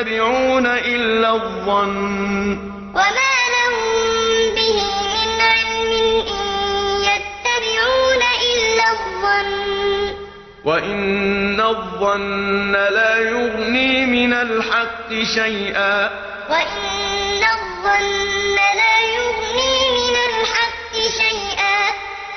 يتبعون إلا الظن. وما لهم به من علم إن يتبعون إلا الظن. وإن الظن لا يغني من الحق شيئا. وإن الظن